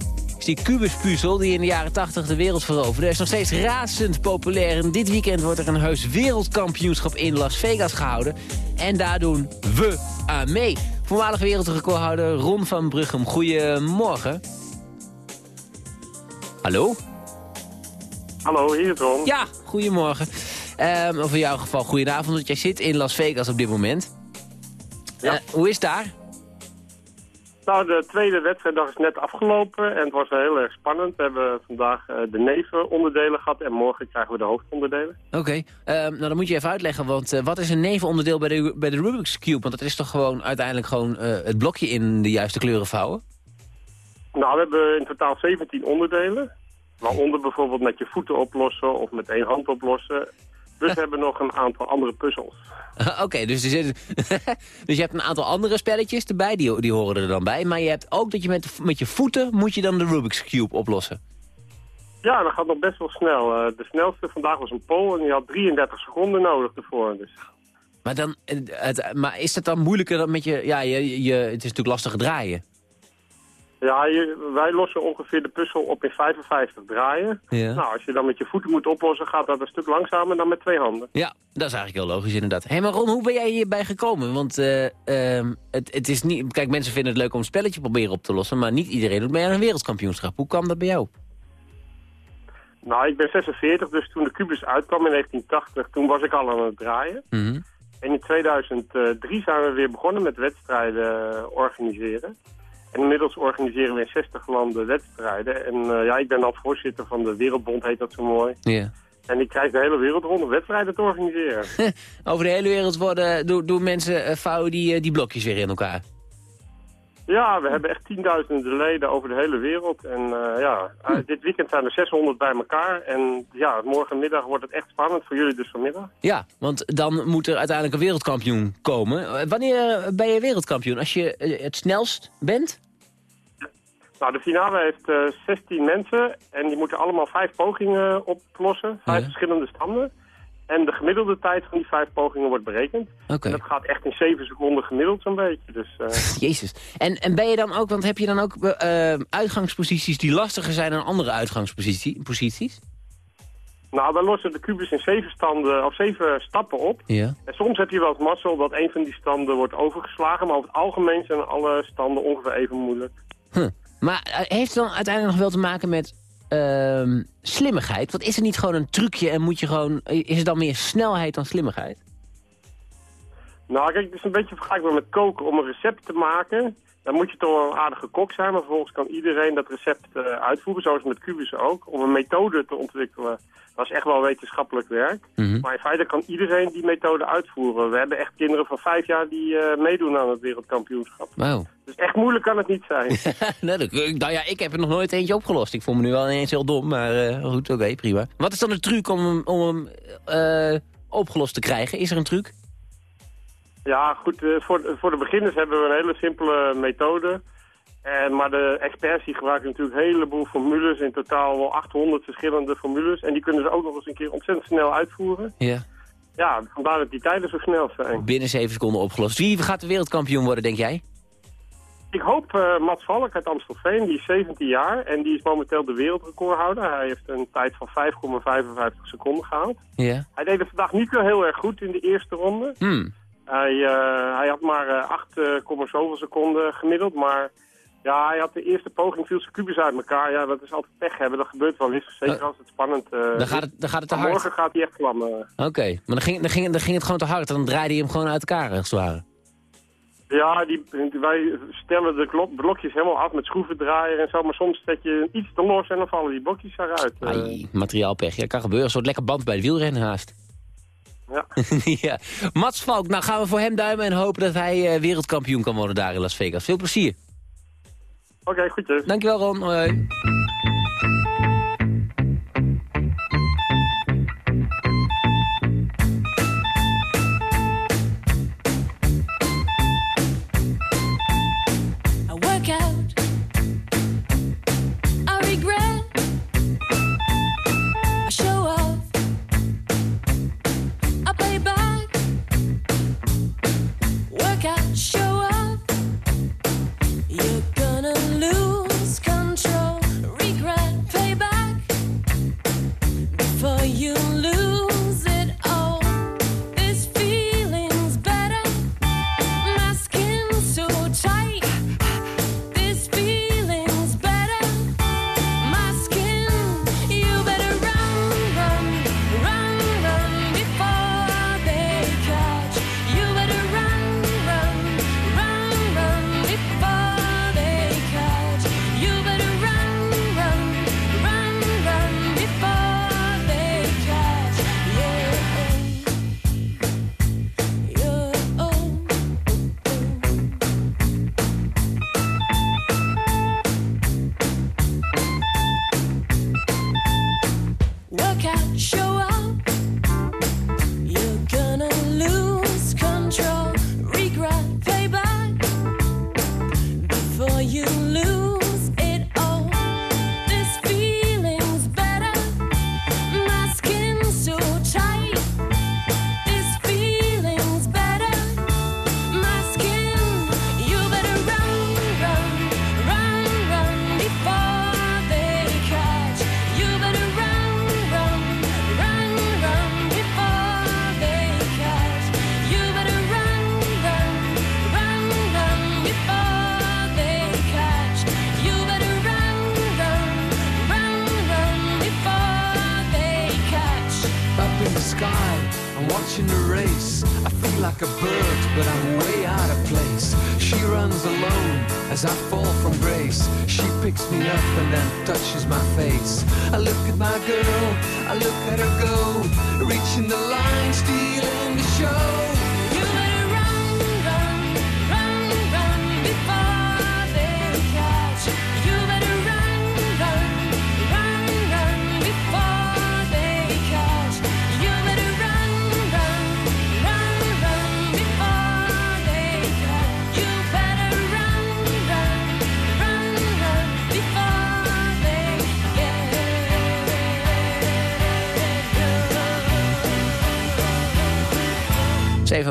Die kubuspuzzel die in de jaren 80 de wereld veroverde. Is nog steeds razend populair. En dit weekend wordt er een heus wereldkampioenschap in Las Vegas gehouden. En daar doen we aan mee. Voormalig wereldrecordhouder Ron van Bruggen. Goedemorgen. Hallo? Hallo, hier is Ron. Ja, goedemorgen. Ehm, of in jouw geval goedenavond, want jij zit in Las Vegas op dit moment. Ja. Eh, hoe is daar? Nou, de tweede wedstrijddag is net afgelopen en het was heel erg spannend. We hebben vandaag eh, de nevenonderdelen gehad en morgen krijgen we de hoofdonderdelen. Oké, ehm, nou dan moet je even uitleggen, want eh, wat is een nevenonderdeel bij de, bij de Rubik's Cube? Want dat is toch gewoon uiteindelijk gewoon eh, het blokje in de juiste kleuren vouwen? Nou, we hebben in totaal 17 onderdelen. Waaronder bijvoorbeeld met je voeten oplossen of met één hand oplossen. Dus we hebben nog een aantal andere puzzels. (laughs) Oké, dus, (laughs) dus je hebt een aantal andere spelletjes erbij, die, die horen er dan bij. Maar je hebt ook dat je met, met je voeten moet je dan de Rubik's Cube oplossen. Ja, dat gaat nog best wel snel. Eh, de snelste vandaag was een Pool en die had 33 seconden nodig ervoor. Dus. Maar, dan, eh, het, maar is dat dan moeilijker dan met je... Ja, je, je, het is natuurlijk lastiger draaien. Ja, je- wij lossen ongeveer de puzzel op in 55 draaien. Ja. Nou, als je dan met je voeten moet oplossen, gaat dat een stuk langzamer dan met twee handen. Ja, dat is eigenlijk heel logisch inderdaad. Hé, maar Ron, hoe ben jij hierbij gekomen? Want eh, ehm, het, het is niet... Kijk, mensen vinden het leuk om een spelletje proberen op te lossen... maar niet iedereen doet mee aan een wereldkampioenschap. Hoe kwam dat bij jou? Nou, ik ben 46, dus toen de kubus uitkwam in 1980, toen was ik al aan het draaien. Mhm. En in 2003 zijn we weer begonnen met wedstrijden eh, organiseren. En inmiddels organiseren we in 60 landen wedstrijden. En eh, ja, ik ben dan voorzitter van de Wereldbond, heet dat zo mooi. Ja. En ik krijg de hele wereld rond om wedstrijden te organiseren. (laughs) Over de hele wereld worden, doen, doen mensen vouwen die, eh, die blokjes weer in elkaar. Ja, we hebben echt tienduizenden leden over de hele wereld. En ja, eh, dit weekend zijn er 600 bij elkaar. En ja, morgenmiddag wordt het echt spannend voor jullie dus vanmiddag. Ja, want dan moet er uiteindelijk een wereldkampioen komen. Wanneer ben je wereldkampioen? Als je het snelst bent? Nou, de finale heeft eh 16 mensen en die moeten allemaal vijf pogingen oplossen. Vijf verschillende standen. En de gemiddelde tijd van die vijf pogingen wordt berekend. En dat gaat echt in 7 seconden gemiddeld zo'n beetje. Dus, eh, Jezus. En, en ben je dan ook, want heb je dan ook eh, uitgangsposities die lastiger zijn dan andere uitgangsposities? nou, wij lossen de kubus in zeven, standen, of zeven stappen op. Ja. En soms heb je wel het mazzel dat een van die standen wordt overgeslagen. Maar over het algemeen zijn alle standen ongeveer even moeilijk. Huh. Maar eh, heeft het dan uiteindelijk nog wel te maken met ehm, slimmigheid? Want is er niet gewoon een trucje en moet je gewoon... eh, Is het dan meer snelheid dan slimmigheid? Nou, kijk, het is een beetje vergelijkbaar met koken. Om een recept te maken, dan moet je toch wel een aardige kok zijn. Maar vervolgens kan iedereen dat recept eh, uitvoeren, zoals met kubus ook. Om een methode te ontwikkelen, dat is echt wel wetenschappelijk werk. Mhm. Maar in feite kan iedereen die methode uitvoeren. We hebben echt kinderen van vijf jaar die eh, meedoen aan het wereldkampioenschap. Dus echt moeilijk kan het niet zijn. (laughs) nou, dat- nou ja, ik heb er nog nooit eentje opgelost. Ik voel me nu wel ineens heel dom, maar eh, goed, oké, prima. Wat is dan de truc om hem, om hem opgelost te krijgen? Is er een truc? Ja, goed, eh, voor, voor de beginners hebben we een hele simpele methode. En, maar de experts die gebruiken natuurlijk een heleboel formules, in totaal wel 800 verschillende formules. En die kunnen ze ook nog eens een keer ontzettend snel uitvoeren. Ja. Ja, vandaar dat die tijden zo snel zijn. Binnen 7 seconden opgelost. Wie gaat de wereldkampioen worden, denk jij? Ik hoop eh, Mats Valk uit Amstelveen, die is 17 jaar en die is momenteel de wereldrecordhouder. Hij heeft een tijd van 5,55 seconden gehaald. Ja. Hij deed het vandaag niet zo heel erg goed in de eerste ronde. Hmm. Hij, eh, hij had maar eh, 8, uh, zoveel seconden gemiddeld, maar ja, hij had de eerste poging, viel zijn kubus uit elkaar. Ja, dat is altijd pech hebben, dat gebeurt wel eens. Zeker als het spannend uh, dan gaat het, dan gaat het te hard. Morgen gaat hij echt vlammen. Oké, maar dan ging, dan, ging, dan ging het gewoon te hard. Dan draaide hij hem gewoon uit elkaar, als het ware. Ja, die, wij stellen de klok, blokjes helemaal af met schroevendraaier en zo. Maar soms zet je iets te los en dan vallen die blokjes eruit. Ai, materiaalpech. Ja, kan gebeuren. Een soort lekker band bij de wielrennen haast. Ja. (laughs) ja. Mats Valk, nou gaan we voor hem duimen en hopen dat hij uh, wereldkampioen kan worden daar in Las Vegas. Veel plezier. Oké, okay, goedjes. Dankjewel Ron. Hoi.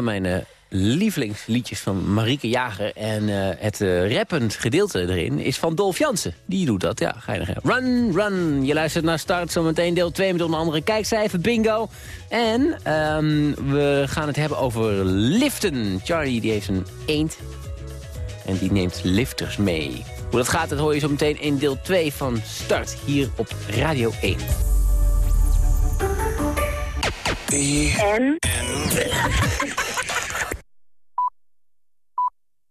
Mijn uh, lievelingsliedjes van Marieke Jager. En uh, het uh, rappend gedeelte erin is van Dolf Jansen. Die doet dat, ja, geinig. Run, run. Je luistert naar Start, zometeen deel 2 met onder andere kijkcijfer, bingo. En um, we gaan het hebben over liften. Charlie die heeft een eend en die neemt lifters mee. Hoe dat gaat, dat hoor je zo meteen in deel 2 van Start hier op Radio 1. En? (laughs)